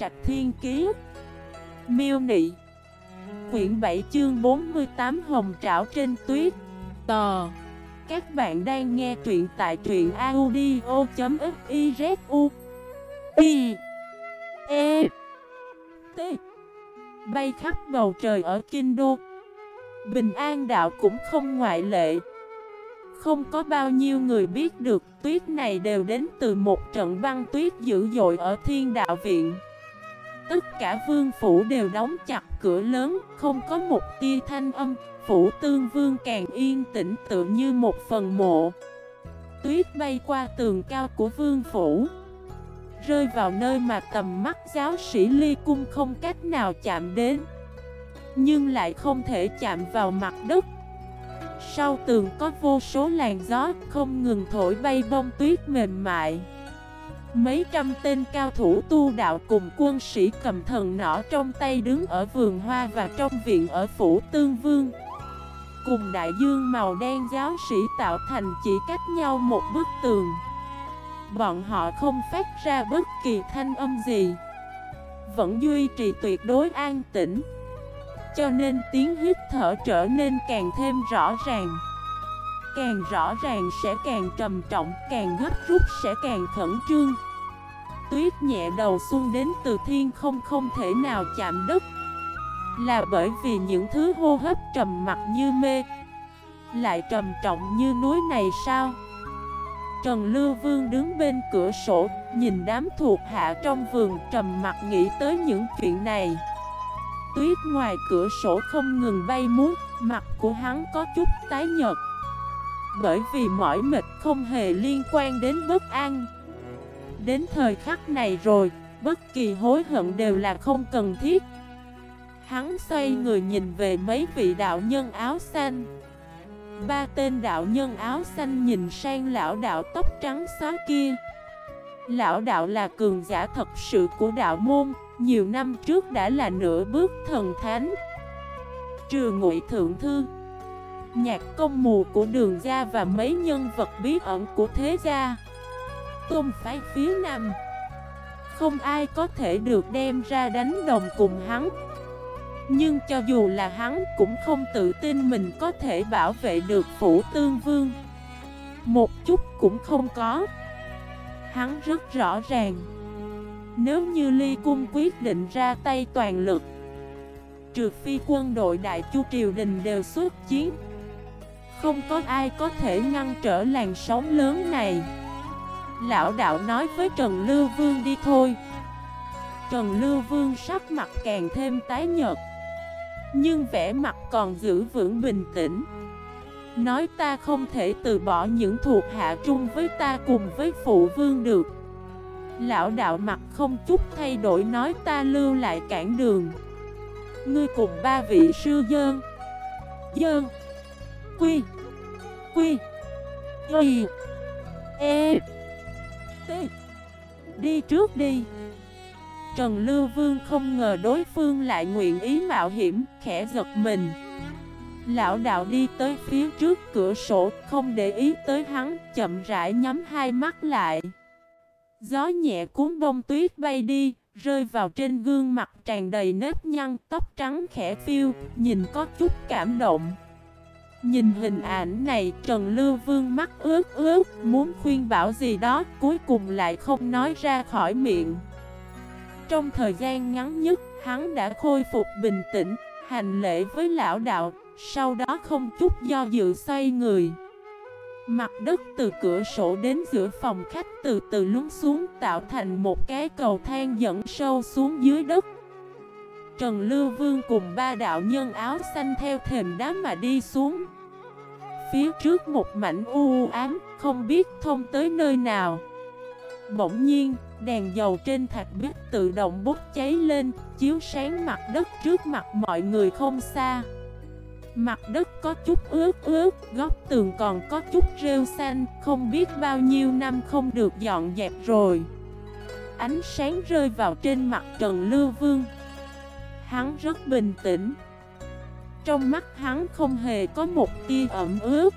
Trạch Thiên Kiế Miêu Nị, Quyển 7 chương 48 Hồng Trảo trên tuyết Tò, Các bạn đang nghe truyện tại truyện audio.xyzu I E T. Bay khắp bầu trời ở Kinh Đô. Bình An Đạo cũng không ngoại lệ. Không có bao nhiêu người biết được tuyết này đều đến từ một trận băng tuyết dữ dội ở Thiên Đạo Viện. Tất cả vương phủ đều đóng chặt cửa lớn, không có một tia thanh âm, phủ tương vương càng yên tĩnh tự như một phần mộ. Tuyết bay qua tường cao của vương phủ, rơi vào nơi mà tầm mắt giáo sĩ ly cung không cách nào chạm đến, nhưng lại không thể chạm vào mặt đất. Sau tường có vô số làn gió không ngừng thổi bay bông tuyết mềm mại. Mấy trăm tên cao thủ tu đạo cùng quân sĩ cầm thần nỏ trong tay đứng ở vườn hoa và trong viện ở phủ Tương Vương. Cùng đại dương màu đen giáo sĩ tạo thành chỉ cách nhau một bức tường. Bọn họ không phát ra bất kỳ thanh âm gì. Vẫn duy trì tuyệt đối an tĩnh. Cho nên tiếng hít thở trở nên càng thêm rõ ràng. Càng rõ ràng sẽ càng trầm trọng, càng gấp rút sẽ càng khẩn trương. Tuyết nhẹ đầu xuân đến từ thiên không không thể nào chạm đất. Là bởi vì những thứ hô hấp trầm mặt như mê, Lại trầm trọng như núi này sao? Trần Lưu Vương đứng bên cửa sổ, Nhìn đám thuộc hạ trong vườn trầm mặt nghĩ tới những chuyện này. Tuyết ngoài cửa sổ không ngừng bay muốt Mặt của hắn có chút tái nhợt. Bởi vì mỏi mệt không hề liên quan đến bất an. Đến thời khắc này rồi, bất kỳ hối hận đều là không cần thiết. Hắn xoay người nhìn về mấy vị đạo nhân áo xanh. Ba tên đạo nhân áo xanh nhìn sang lão đạo tóc trắng xóa kia. Lão đạo là cường giả thật sự của đạo môn Nhiều năm trước đã là nửa bước thần thánh. Trừ ngụy thượng thư Nhạc công mù của đường gia và mấy nhân vật bí ẩn của thế gia tôn phái phía Nam Không ai có thể được đem ra đánh đồng cùng hắn. Nhưng cho dù là hắn cũng không tự tin mình có thể bảo vệ được phủ tương vương. Một chút cũng không có. Hắn rất rõ ràng. Nếu như Ly Cung quyết định ra tay toàn lực, Trừ phi quân đội Đại Chu Triều Đình đều xuất chiến, Không có ai có thể ngăn trở làn sóng lớn này. Lão đạo nói với Trần Lưu Vương đi thôi. Trần Lưu Vương sắc mặt càng thêm tái nhợt, Nhưng vẻ mặt còn giữ vững bình tĩnh. Nói ta không thể từ bỏ những thuộc hạ chung với ta cùng với phụ vương được. Lão đạo mặt không chút thay đổi nói ta lưu lại cản đường. Ngươi cùng ba vị sư dơn Dơn Quy. Quy. Y. E tê Đi trước đi. Trần Lưu Vương không ngờ đối phương lại nguyện ý mạo hiểm, khẽ giật mình. Lão đạo đi tới phía trước cửa sổ, không để ý tới hắn, chậm rãi nhắm hai mắt lại. Gió nhẹ cuốn bông tuyết bay đi, rơi vào trên gương mặt tràn đầy nếp nhăn, tóc trắng khẽ phiêu, nhìn có chút cảm động. Nhìn hình ảnh này, Trần Lưu Vương mắt ướt ướt, Muốn khuyên bảo gì đó, Cuối cùng lại không nói ra khỏi miệng. Trong thời gian ngắn nhất, Hắn đã khôi phục bình tĩnh, Hành lễ với lão đạo, Sau đó không chút do dự xoay người. Mặt đất từ cửa sổ đến giữa phòng khách từ từ lún xuống, Tạo thành một cái cầu thang dẫn sâu xuống dưới đất. Trần Lưu Vương cùng ba đạo nhân áo xanh theo thềm đá mà đi xuống. Phía trước một mảnh u ám, không biết thông tới nơi nào. Bỗng nhiên, đèn dầu trên thạch bích tự động bốc cháy lên Chiếu sáng mặt đất trước mặt mọi người không xa. Mặt đất có chút ướt ướt, góc tường còn có chút rêu xanh Không biết bao nhiêu năm không được dọn dẹp rồi. Ánh sáng rơi vào trên mặt Trần Lưu Vương. Hắn rất bình tĩnh. Trong mắt hắn không hề có một tia ẩm ướt.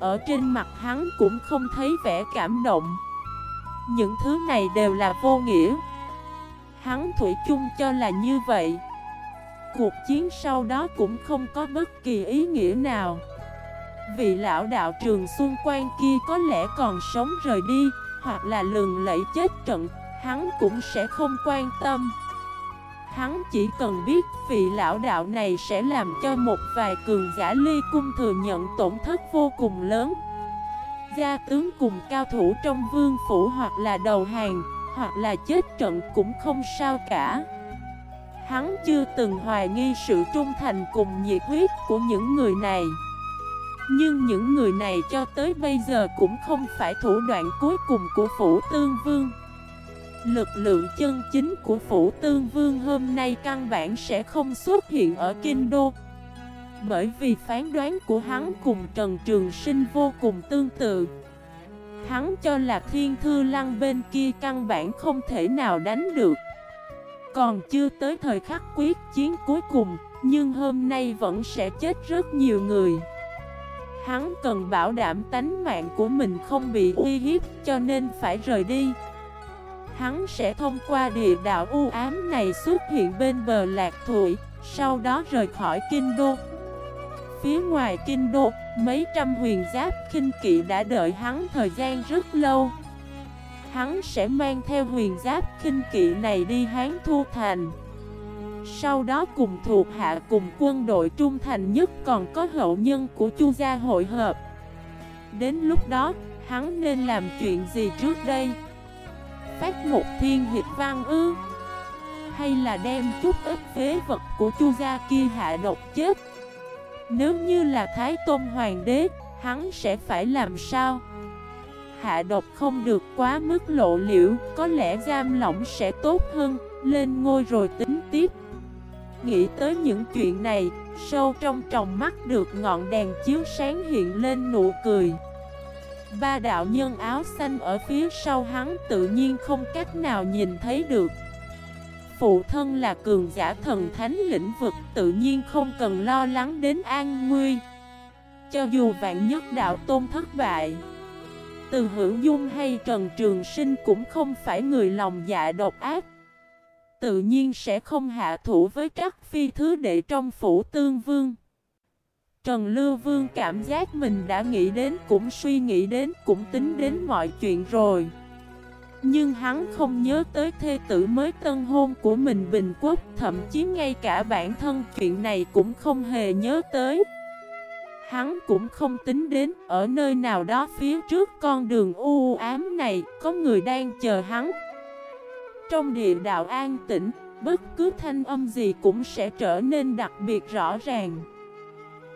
Ở trên mặt hắn cũng không thấy vẻ cảm động. Những thứ này đều là vô nghĩa. Hắn Thủy chung cho là như vậy. Cuộc chiến sau đó cũng không có bất kỳ ý nghĩa nào. Vị lão đạo trường xung quanh kia có lẽ còn sống rời đi, Hoặc là lường lẫy chết trận, Hắn cũng sẽ không quan tâm. Hắn chỉ cần biết vị lão đạo này sẽ làm cho một vài cường giả ly cung thừa nhận tổn thất vô cùng lớn. Gia tướng cùng cao thủ trong vương phủ hoặc là đầu hàng, Hoặc là chết trận cũng không sao cả. Hắn chưa từng hoài nghi sự trung thành cùng nhiệt huyết của những người này. Nhưng những người này cho tới bây giờ cũng không phải thủ đoạn cuối cùng của Phủ Tương Vương. Lực lượng chân chính của Phủ Tương Vương hôm nay căn bản sẽ không xuất hiện ở Kinh Đô. Bởi vì phán đoán của hắn cùng Trần Trường Sinh vô cùng tương tự. Hắn cho là Thiên Thư Lăng bên kia căn bản không thể nào đánh được. Còn chưa tới thời khắc quyết chiến cuối cùng, Nhưng hôm nay vẫn sẽ chết rất nhiều người. Hắn cần bảo đảm tánh mạng của mình không bị uy hiếp, cho nên phải rời đi. Hắn sẽ thông qua địa đạo u ám này xuất hiện bên bờ lạc thủy Sau đó rời khỏi kinh đô. Phía ngoài kinh đô, mấy trăm huyền giáp kinh kỵ đã đợi hắn thời gian rất lâu. Hắn sẽ mang theo huyền giáp kinh kỵ này đi Hán Thu Thành. Sau đó cùng thuộc hạ cùng quân đội trung thành nhất còn có hậu nhân của Chu gia hội hợp. Đến lúc đó, hắn nên làm chuyện gì trước đây? Phát một thiên hiệp văn ư? Hay là đem chút ít phế vật của chu gia kia hạ độc chết? Nếu như là Thái Tôn Hoàng đế, Hắn sẽ phải làm sao? Hạ độc không được quá mức lộ liễu, Có lẽ giam lỏng sẽ tốt hơn, Lên ngôi rồi tính tiếp. Nghĩ tới những chuyện này, Sâu trong tròng mắt được ngọn đèn chiếu sáng hiện lên nụ cười. Ba đạo nhân áo xanh ở phía sau hắn tự nhiên không cách nào nhìn thấy được. Phụ thân là cường giả thần thánh lĩnh vực, tự nhiên không cần lo lắng đến an nguy. Cho dù vạn nhất đạo tôn thất bại, Từ hữu dung hay Trần Trường Sinh cũng không phải người lòng dạ độc ác. Tự nhiên sẽ không hạ thủ với các phi thứ đệ trong phủ tương vương. Trần Lưu Vương cảm giác mình đã nghĩ đến cũng suy nghĩ đến cũng tính đến mọi chuyện rồi. Nhưng hắn không nhớ tới thê tử mới tân hôn của mình Bình Quốc Thậm chí ngay cả bản thân chuyện này cũng không hề nhớ tới. Hắn cũng không tính đến ở nơi nào đó phía trước con đường u ám này có người đang chờ hắn. Trong địa đạo an tĩnh, bất cứ thanh âm gì cũng sẽ trở nên đặc biệt rõ ràng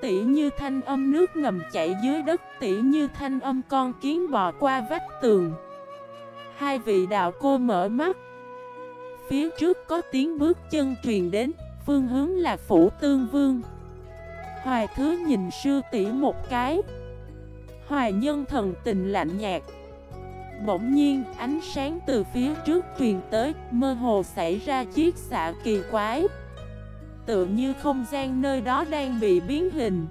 tỉ như thanh âm nước ngầm chảy dưới đất tỉ như thanh âm con kiến bò qua vách tường. Hai vị đạo cô mở mắt. Phía trước có tiếng bước chân truyền đến, Phương hướng là phủ tương vương. Hoài thứ nhìn sư tỷ một cái. Hoài nhân thần tình lạnh nhạt. Bỗng nhiên, ánh sáng từ phía trước truyền tới, Mơ hồ xảy ra chiếc xạ kỳ quái tự như không gian nơi đó đang bị biến hình.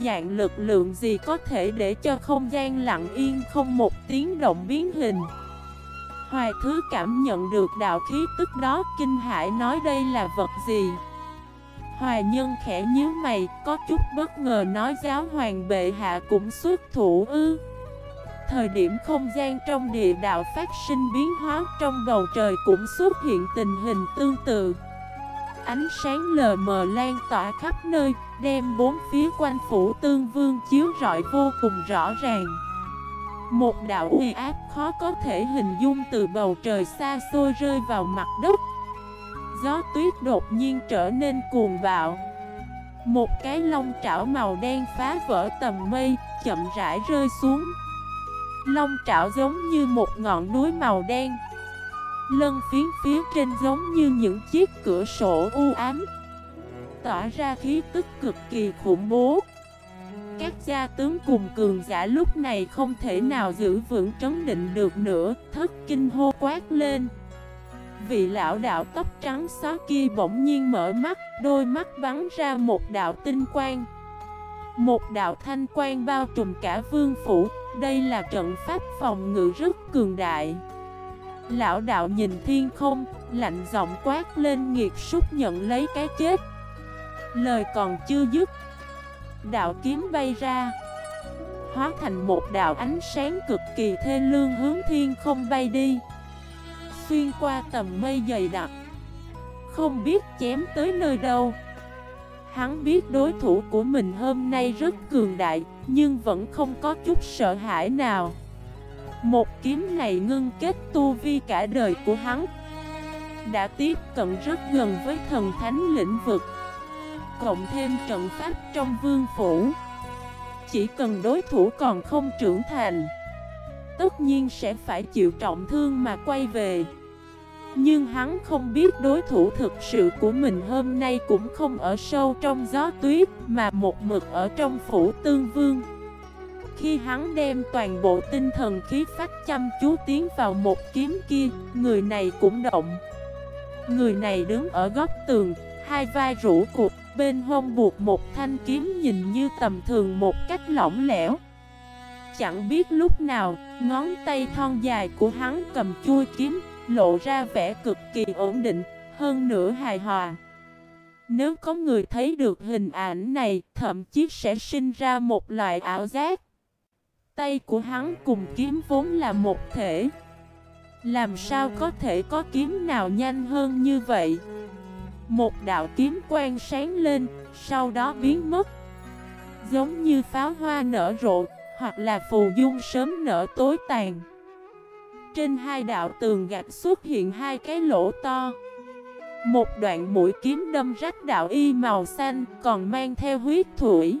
Dạng lực lượng gì có thể để cho không gian lặng yên không một tiếng động biến hình? Hoài thứ cảm nhận được đạo khí tức đó, kinh hãi nói đây là vật gì? Hoài nhân khẽ nhíu mày, có chút bất ngờ nói giáo hoàng bệ hạ cũng xuất thủ ư? Thời điểm không gian trong địa đạo phát sinh biến hóa, trong bầu trời cũng xuất hiện tình hình tương tự. Ánh sáng lờ mờ lan tỏa khắp nơi, đem bốn phía quanh phủ tương vương chiếu rọi vô cùng rõ ràng. Một đạo uy áp khó có thể hình dung từ bầu trời xa xôi rơi vào mặt đất. Gió tuyết đột nhiên trở nên cuồng bạo. Một cái lông trảo màu đen phá vỡ tầm mây, chậm rãi rơi xuống. Lông trảo giống như một ngọn núi màu đen. Lân phiến phía trên giống như những chiếc cửa sổ u ám. Tỏa ra khí tức cực kỳ khủng bố. Các gia tướng cùng cường giả lúc này không thể nào giữ vững trấn định được nữa, Thất kinh hô quát lên. Vị lão đạo tóc trắng xóa kia bỗng nhiên mở mắt, Đôi mắt bắn ra một đạo tinh quang. Một đạo thanh quang bao trùm cả vương phủ. Đây là trận pháp phòng ngự rất cường đại. Lão đạo nhìn thiên không, Lạnh giọng quát lên nghiệt súc nhận lấy cái chết. Lời còn chưa dứt Đạo kiếm bay ra Hóa thành một đạo ánh sáng cực kỳ thê lương hướng thiên không bay đi. Xuyên qua tầm mây dày đặc Không biết chém tới nơi đâu. Hắn biết đối thủ của mình hôm nay rất cường đại Nhưng vẫn không có chút sợ hãi nào. Một kiếm này ngưng kết tu vi cả đời của hắn. Đã tiếp cận rất gần với thần thánh lĩnh vực. Cộng thêm trận pháp trong vương phủ. Chỉ cần đối thủ còn không trưởng thành, Tất nhiên sẽ phải chịu trọng thương mà quay về. Nhưng hắn không biết đối thủ thực sự của mình hôm nay cũng không ở sâu trong gió tuyết Mà một mực ở trong phủ tương vương. Khi hắn đem toàn bộ tinh thần khí phách chăm chú tiến vào một kiếm kia Người này cũng động Người này đứng ở góc tường Hai vai rũ cục Bên hông buộc một thanh kiếm nhìn như tầm thường một cách lỏng lẻo Chẳng biết lúc nào Ngón tay thon dài của hắn cầm chui kiếm lộ ra vẻ cực kỳ ổn định, hơn nữa hài hòa. Nếu có người thấy được hình ảnh này, thậm chí sẽ sinh ra một loại ảo giác. Tay của hắn cùng kiếm vốn là một thể. Làm sao có thể có kiếm nào nhanh hơn như vậy? Một đạo kiếm quang sáng lên, sau đó biến mất. Giống như pháo hoa nở rộ, hoặc là phù dung sớm nở tối tàn. Trên hai đạo tường gạch xuất hiện hai cái lỗ to Một đoạn mũi kiếm đâm rách đạo y màu xanh còn mang theo huyết thủy